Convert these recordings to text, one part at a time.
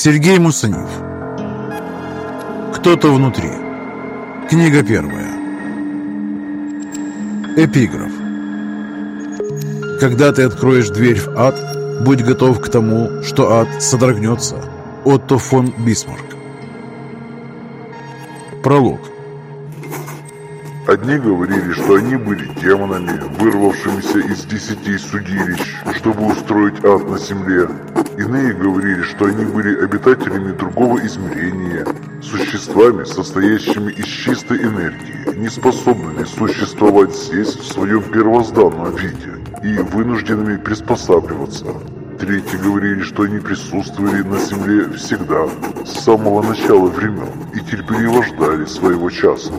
Сергей Мусанив. Кто-то внутри. Книга первая. Эпиграф. Когда ты откроешь дверь в ад, будь готов к тому, что ад содрогнется. Отто фон Бисмарк. Пролог. Одни говорили, что они были демонами, вырвавшимися из десяти судилищ, чтобы устроить ад на земле. Иные говорили, что они были обитателями другого измерения, существами, состоящими из чистой энергии, не способными существовать здесь в своем первозданном виде и вынужденными приспосабливаться. Третьи говорили, что они присутствовали на земле всегда, с самого начала времен, и терпеливо ждали своего часа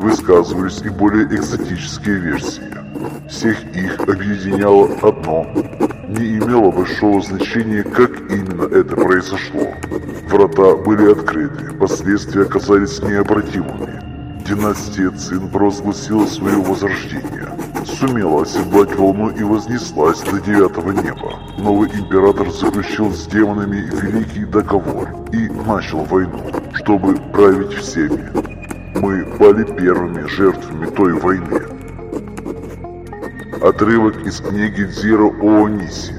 высказывались и более экзотические версии. Всех их объединяло одно. Не имело большого значения, как именно это произошло. Врата были открыты, последствия оказались необратимыми. Династия Цин провозгласила свое возрождение. Сумела оседлать волну и вознеслась до девятого неба. Новый император заключил с демонами великий договор и начал войну, чтобы править всеми. Мы пали первыми жертвами той войны. Отрывок из книги Дзиро Оониси.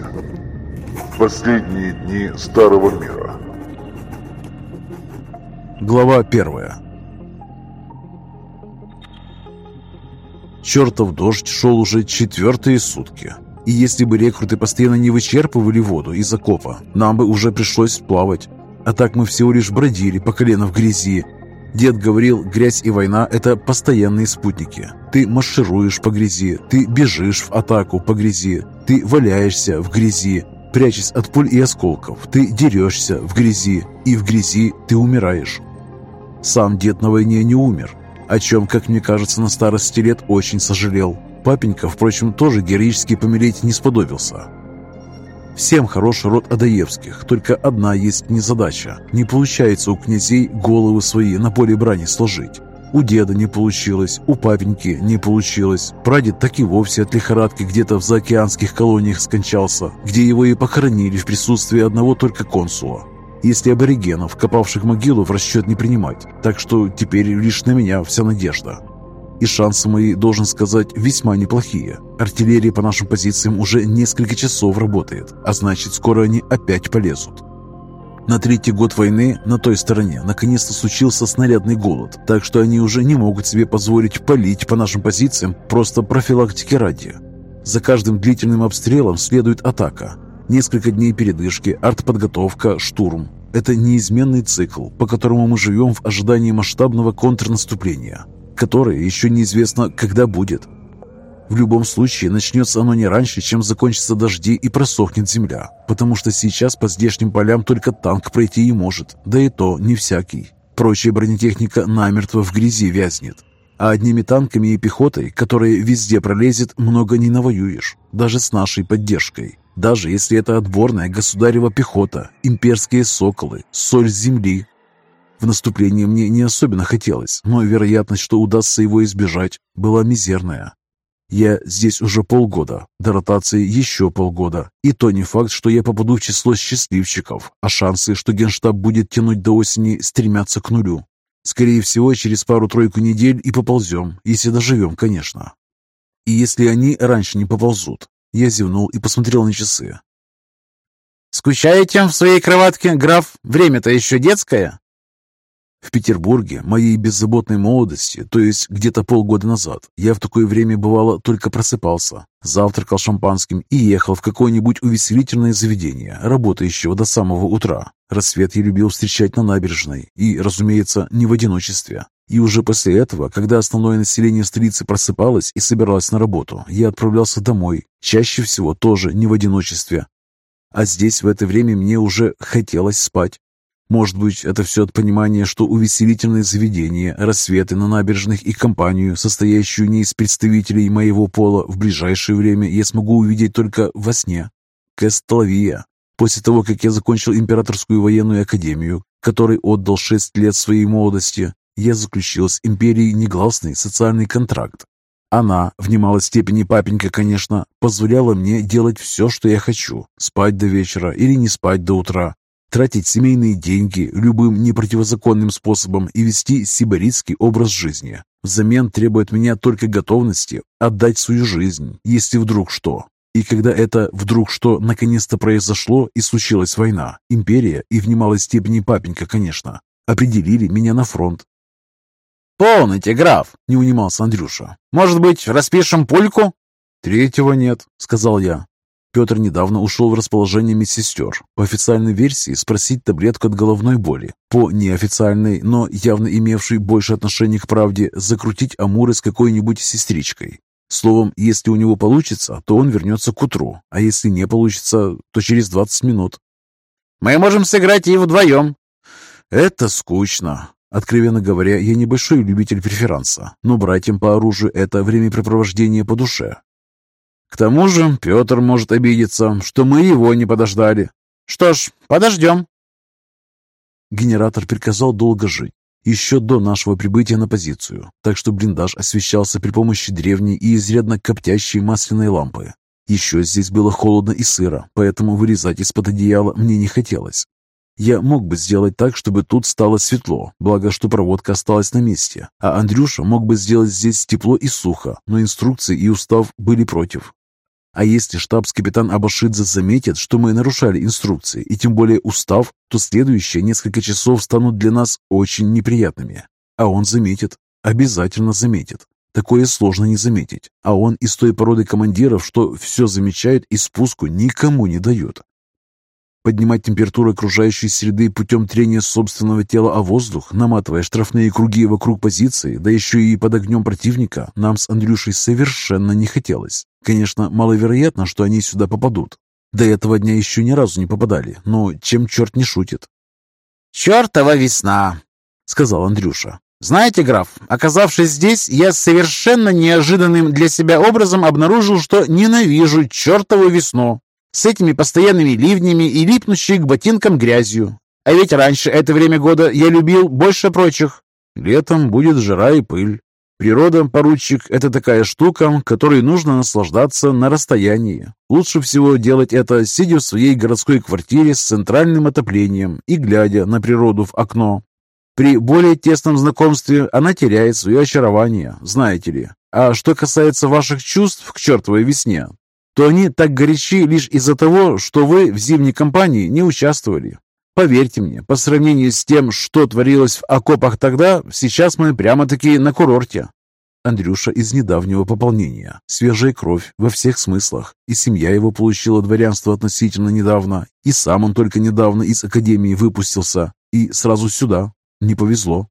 Последние дни Старого Мира. Глава первая. Чертов дождь шел уже четвертые сутки. И если бы рекруты постоянно не вычерпывали воду из окопа, нам бы уже пришлось плавать. А так мы всего лишь бродили по колено в грязи, Дед говорил, грязь и война – это постоянные спутники. Ты маршируешь по грязи, ты бежишь в атаку по грязи, ты валяешься в грязи, прячась от пуль и осколков, ты дерешься в грязи, и в грязи ты умираешь. Сам дед на войне не умер, о чем, как мне кажется, на старости лет очень сожалел. Папенька, впрочем, тоже героически помереть не сподобился. Всем хороший род Адаевских, только одна есть незадача. Не получается у князей головы свои на поле брани сложить. У деда не получилось, у папеньки не получилось. Прадед так и вовсе от лихорадки где-то в заокеанских колониях скончался, где его и похоронили в присутствии одного только консула. Если аборигенов, копавших могилу, в расчет не принимать. Так что теперь лишь на меня вся надежда. И шансы мои, должен сказать, весьма неплохие. Артиллерия по нашим позициям уже несколько часов работает, а значит, скоро они опять полезут. На третий год войны на той стороне наконец-то случился снарядный голод, так что они уже не могут себе позволить палить по нашим позициям просто профилактики ради. За каждым длительным обстрелом следует атака. Несколько дней передышки, артподготовка, штурм. Это неизменный цикл, по которому мы живем в ожидании масштабного контрнаступления – которое еще неизвестно, когда будет. В любом случае, начнется оно не раньше, чем закончатся дожди и просохнет земля, потому что сейчас по здешним полям только танк пройти и может, да и то не всякий. Прочая бронетехника намертво в грязи вязнет. А одними танками и пехотой, которая везде пролезет, много не навоюешь, даже с нашей поддержкой. Даже если это отборная государева пехота, имперские соколы, соль земли, в наступлении мне не особенно хотелось, но вероятность, что удастся его избежать, была мизерная. Я здесь уже полгода, до ротации еще полгода. И то не факт, что я попаду в число счастливчиков, а шансы, что генштаб будет тянуть до осени, стремятся к нулю. Скорее всего, через пару-тройку недель и поползем, если доживем, конечно. И если они раньше не поползут. Я зевнул и посмотрел на часы. «Скучаете в своей кроватке, граф? Время-то еще детское?» В Петербурге, моей беззаботной молодости, то есть где-то полгода назад, я в такое время бывало только просыпался, завтракал шампанским и ехал в какое-нибудь увеселительное заведение, работающего до самого утра. Рассвет я любил встречать на набережной и, разумеется, не в одиночестве. И уже после этого, когда основное население столицы просыпалось и собиралось на работу, я отправлялся домой, чаще всего тоже не в одиночестве. А здесь в это время мне уже хотелось спать. Может быть, это все от понимания, что увеселительные заведения, рассветы на набережных и компанию, состоящую не из представителей моего пола, в ближайшее время я смогу увидеть только во сне. Кестловия. После того, как я закончил Императорскую военную академию, которой отдал шесть лет своей молодости, я заключил с империей негласный социальный контракт. Она, в немалой степени папенька, конечно, позволяла мне делать все, что я хочу, спать до вечера или не спать до утра, тратить семейные деньги любым непротивозаконным способом и вести сибаритский образ жизни. Взамен требует меня только готовности отдать свою жизнь, если вдруг что. И когда это вдруг что наконец-то произошло и случилась война, империя и в немалой степени папенька, конечно, определили меня на фронт. «Полните, граф!» — не унимался Андрюша. «Может быть, распишем пульку?» «Третьего нет», — сказал я. Петр недавно ушел в расположение медсестер. По официальной версии спросить таблетку от головной боли. По неофициальной, но явно имевшей больше отношения к правде, закрутить амуры с какой-нибудь сестричкой. Словом, если у него получится, то он вернется к утру, а если не получится, то через 20 минут. «Мы можем сыграть и вдвоем». «Это скучно. Откровенно говоря, я небольшой любитель преферанса, но братьям по оружию это времяпрепровождение по душе. К тому же Петр может обидеться, что мы его не подождали. Что ж, подождем. Генератор приказал долго жить, еще до нашего прибытия на позицию, так что блиндаж освещался при помощи древней и изрядно коптящей масляной лампы. Еще здесь было холодно и сыро, поэтому вырезать из-под одеяла мне не хотелось. Я мог бы сделать так, чтобы тут стало светло, благо что проводка осталась на месте, а Андрюша мог бы сделать здесь тепло и сухо, но инструкции и устав были против. А если штабс-капитан Абашидзе заметит, что мы нарушали инструкции, и тем более устав, то следующие несколько часов станут для нас очень неприятными. А он заметит, обязательно заметит. Такое сложно не заметить. А он из той породы командиров, что все замечают и спуску никому не дают. Поднимать температуру окружающей среды путем трения собственного тела о воздух, наматывая штрафные круги вокруг позиции, да еще и под огнем противника, нам с Андрюшей совершенно не хотелось. Конечно, маловероятно, что они сюда попадут. До этого дня еще ни разу не попадали, но чем черт не шутит. «Чертова весна!» — сказал Андрюша. «Знаете, граф, оказавшись здесь, я совершенно неожиданным для себя образом обнаружил, что ненавижу чертову весну с этими постоянными ливнями и липнущей к ботинкам грязью. А ведь раньше это время года я любил больше прочих. Летом будет жара и пыль. Природа, поручик, это такая штука, которой нужно наслаждаться на расстоянии. Лучше всего делать это, сидя в своей городской квартире с центральным отоплением и глядя на природу в окно. При более тесном знакомстве она теряет свое очарование, знаете ли. А что касается ваших чувств к чертовой весне, то они так горячи лишь из-за того, что вы в зимней кампании не участвовали. Поверьте мне, по сравнению с тем, что творилось в окопах тогда, сейчас мы прямо-таки на курорте. Андрюша из недавнего пополнения, свежая кровь во всех смыслах, и семья его получила дворянство относительно недавно, и сам он только недавно из академии выпустился, и сразу сюда. Не повезло.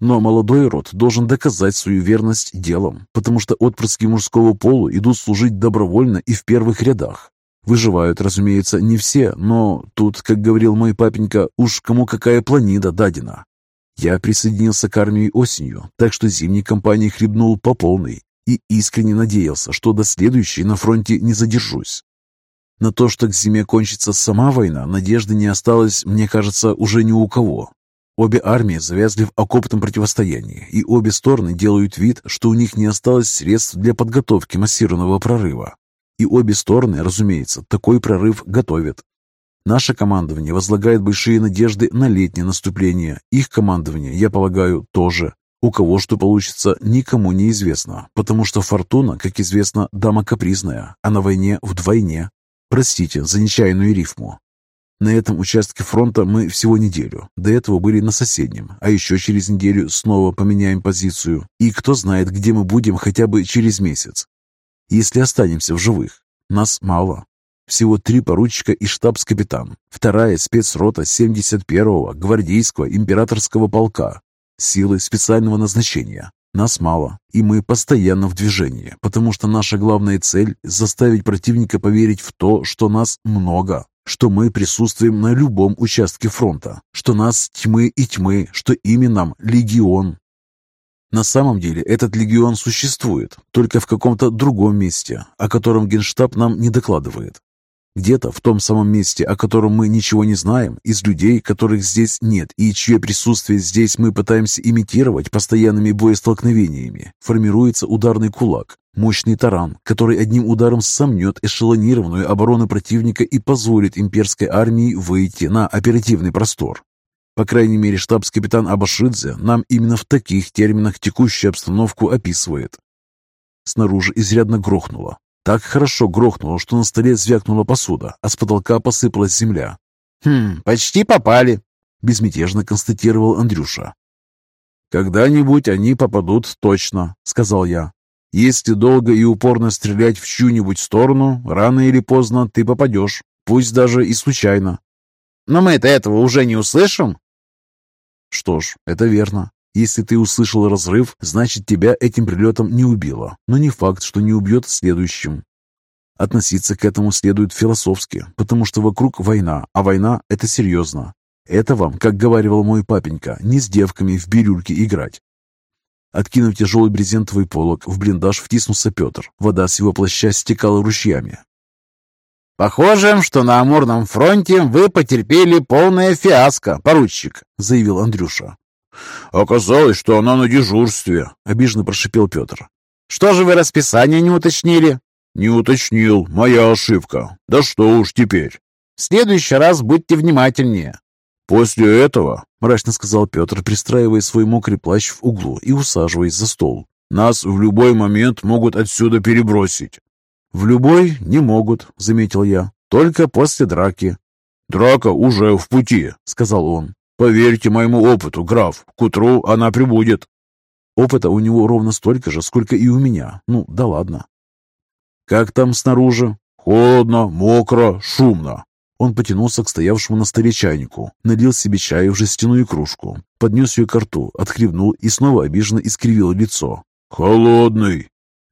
Но молодой род должен доказать свою верность делом, потому что отпрыски мужского пола идут служить добровольно и в первых рядах. Выживают, разумеется, не все, но тут, как говорил мой папенька, уж кому какая планида дадена. Я присоединился к армии осенью, так что зимней кампании хлебнул по полной и искренне надеялся, что до следующей на фронте не задержусь. На то, что к зиме кончится сама война, надежды не осталось, мне кажется, уже ни у кого. Обе армии завязли в окопном противостоянии, и обе стороны делают вид, что у них не осталось средств для подготовки массированного прорыва. И обе стороны, разумеется, такой прорыв готовят. Наше командование возлагает большие надежды на летнее наступление. Их командование, я полагаю, тоже. У кого что получится, никому не известно, потому что фортуна, как известно, дама капризная, а на войне вдвойне. Простите за нечаянную рифму. На этом участке фронта мы всего неделю. До этого были на соседнем, а еще через неделю снова поменяем позицию. И кто знает, где мы будем хотя бы через месяц. Если останемся в живых. Нас мало. Всего три поручика и штабс-капитан. Вторая спецрота 71-го гвардейского императорского полка. Силы специального назначения. Нас мало, и мы постоянно в движении, потому что наша главная цель – заставить противника поверить в то, что нас много что мы присутствуем на любом участке фронта, что нас тьмы и тьмы, что ими нам легион. На самом деле этот легион существует, только в каком-то другом месте, о котором Генштаб нам не докладывает. Где-то в том самом месте, о котором мы ничего не знаем, из людей, которых здесь нет и чье присутствие здесь мы пытаемся имитировать постоянными боестолкновениями, формируется ударный кулак, мощный таран, который одним ударом сомнет эшелонированную оборону противника и позволит имперской армии выйти на оперативный простор. По крайней мере, штабс-капитан Абашидзе нам именно в таких терминах текущую обстановку описывает. Снаружи изрядно грохнуло. Так хорошо грохнуло, что на столе звякнула посуда, а с потолка посыпалась земля. «Хм, почти попали», — безмятежно констатировал Андрюша. «Когда-нибудь они попадут точно», — сказал я. «Если долго и упорно стрелять в чью-нибудь сторону, рано или поздно ты попадешь, пусть даже и случайно». «Но мы-то этого уже не услышим», что ж, это верно. Если ты услышал разрыв, значит тебя этим прилетом не убило, но не факт, что не убьет следующим. Относиться к этому следует философски, потому что вокруг война, а война – это серьезно. Это вам, как говаривал мой папенька, не с девками в бирюльке играть. Откинув тяжелый брезентовый полог, в блиндаж втиснулся Петр. Вода с его плаща стекала ручьями. «Похоже, что на Амурном фронте вы потерпели полное фиаско, поручик», — заявил Андрюша. «Оказалось, что она на дежурстве», — обиженно прошипел Петр. «Что же вы расписание не уточнили?» «Не уточнил. Моя ошибка. Да что уж теперь». «В следующий раз будьте внимательнее». «После этого», — мрачно сказал Петр, пристраивая свой мокрый плащ в углу и усаживаясь за стол, «нас в любой момент могут отсюда перебросить». «В любой не могут», — заметил я. «Только после драки». «Драка уже в пути», — сказал он. «Поверьте моему опыту, граф, к утру она прибудет». Опыта у него ровно столько же, сколько и у меня. Ну, да ладно. «Как там снаружи?» «Холодно, мокро, шумно». Он потянулся к стоявшему на столе чайнику, налил себе чаю в жестяную кружку, поднес ее к рту, отхлебнул и снова обиженно искривил лицо. «Холодный!»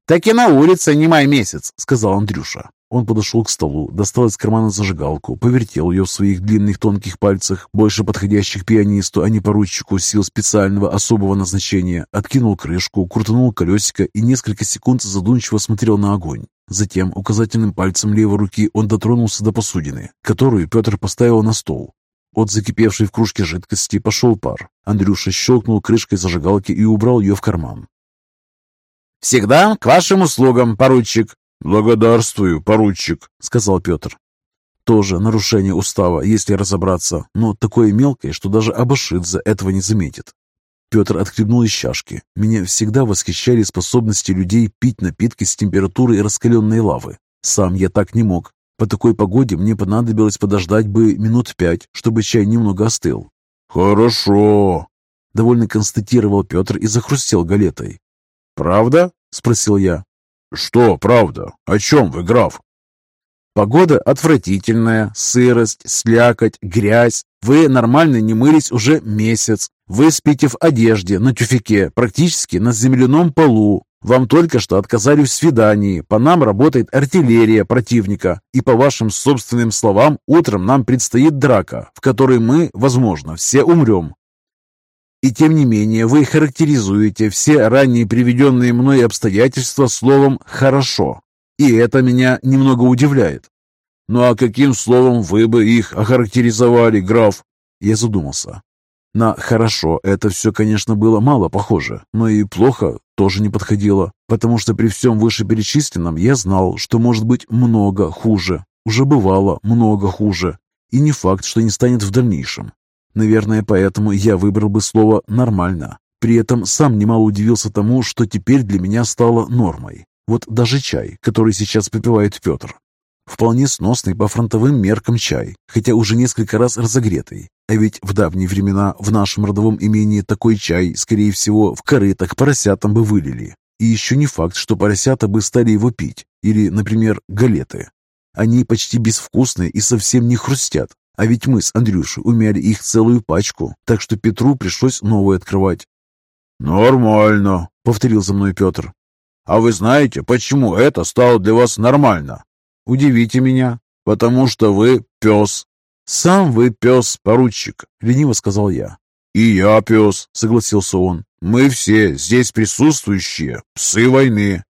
«Так и на улице не май месяц», — сказал Андрюша. Он подошел к столу, достал из кармана зажигалку, повертел ее в своих длинных тонких пальцах, больше подходящих пианисту, а не поручику сил специального особого назначения, откинул крышку, крутанул колесико и несколько секунд задумчиво смотрел на огонь. Затем указательным пальцем левой руки он дотронулся до посудины, которую Петр поставил на стол. От закипевшей в кружке жидкости пошел пар. Андрюша щелкнул крышкой зажигалки и убрал ее в карман. «Всегда к вашим услугам, поручик!» «Благодарствую, поручик», — сказал Петр. Тоже нарушение устава, если разобраться, но такое мелкое, что даже Абашидзе этого не заметит. Петр отхлебнул из чашки. Меня всегда восхищали способности людей пить напитки с температурой раскаленной лавы. Сам я так не мог. По такой погоде мне понадобилось подождать бы минут пять, чтобы чай немного остыл. «Хорошо», — довольно констатировал Петр и захрустел галетой. «Правда?» — спросил я. «Что правда? О чем вы, граф?» «Погода отвратительная, сырость, слякоть, грязь. Вы нормально не мылись уже месяц. Вы спите в одежде, на тюфике, практически на земляном полу. Вам только что отказали в свидании. По нам работает артиллерия противника. И по вашим собственным словам, утром нам предстоит драка, в которой мы, возможно, все умрем. И тем не менее вы характеризуете все ранее приведенные мной обстоятельства словом «хорошо». И это меня немного удивляет. Ну а каким словом вы бы их охарактеризовали, граф? Я задумался. На «хорошо» это все, конечно, было мало похоже, но и плохо тоже не подходило, потому что при всем вышеперечисленном я знал, что может быть много хуже. Уже бывало много хуже. И не факт, что не станет в дальнейшем. Наверное, поэтому я выбрал бы слово «нормально». При этом сам немало удивился тому, что теперь для меня стало нормой. Вот даже чай, который сейчас попивает Петр. Вполне сносный по фронтовым меркам чай, хотя уже несколько раз разогретый. А ведь в давние времена в нашем родовом имении такой чай, скорее всего, в корытах поросятам бы вылили. И еще не факт, что поросята бы стали его пить. Или, например, галеты. Они почти безвкусные и совсем не хрустят, а ведь мы с Андрюшей умяли их целую пачку, так что Петру пришлось новую открывать. «Нормально», — повторил за мной Петр. «А вы знаете, почему это стало для вас нормально?» «Удивите меня». «Потому что вы пес». «Сам вы пес, поручик», — лениво сказал я. «И я пес», — согласился он. «Мы все здесь присутствующие, псы войны.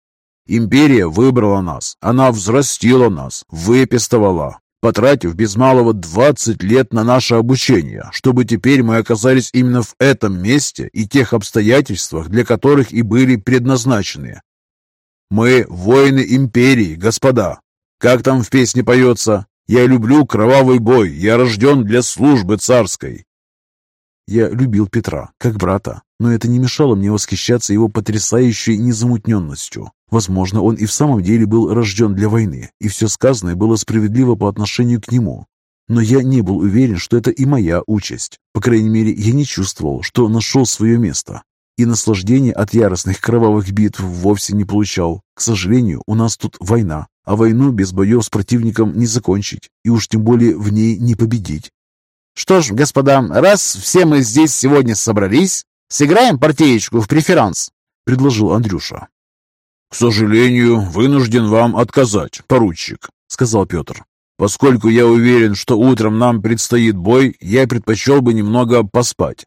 Империя выбрала нас, она взрастила нас, выпестовала, потратив без малого 20 лет на наше обучение, чтобы теперь мы оказались именно в этом месте и тех обстоятельствах, для которых и были предназначены. Мы воины империи, господа. Как там в песне поется? Я люблю кровавый бой, я рожден для службы царской. Я любил Петра, как брата, но это не мешало мне восхищаться его потрясающей незамутненностью. Возможно, он и в самом деле был рожден для войны, и все сказанное было справедливо по отношению к нему. Но я не был уверен, что это и моя участь. По крайней мере, я не чувствовал, что нашел свое место. И наслаждение от яростных кровавых битв вовсе не получал. К сожалению, у нас тут война, а войну без боев с противником не закончить, и уж тем более в ней не победить. Что ж, господа, раз все мы здесь сегодня собрались, сыграем партеечку в преферанс, предложил Андрюша. «К сожалению, вынужден вам отказать, поручик», — сказал Петр. «Поскольку я уверен, что утром нам предстоит бой, я предпочел бы немного поспать».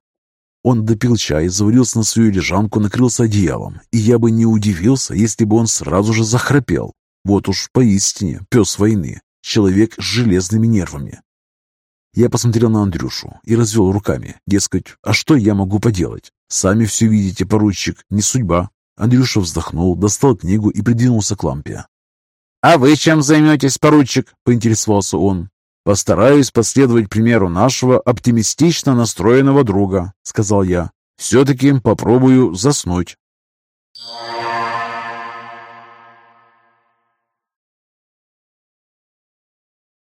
Он допил чай, завалился на свою лежанку, накрылся одеялом, и я бы не удивился, если бы он сразу же захрапел. Вот уж поистине пес войны, человек с железными нервами. Я посмотрел на Андрюшу и развел руками, дескать, а что я могу поделать? Сами все видите, поручик, не судьба. Андрюша вздохнул, достал книгу и придвинулся к лампе. «А вы чем займетесь, поручик?» – поинтересовался он. «Постараюсь последовать примеру нашего оптимистично настроенного друга», – сказал я. «Все-таки попробую заснуть».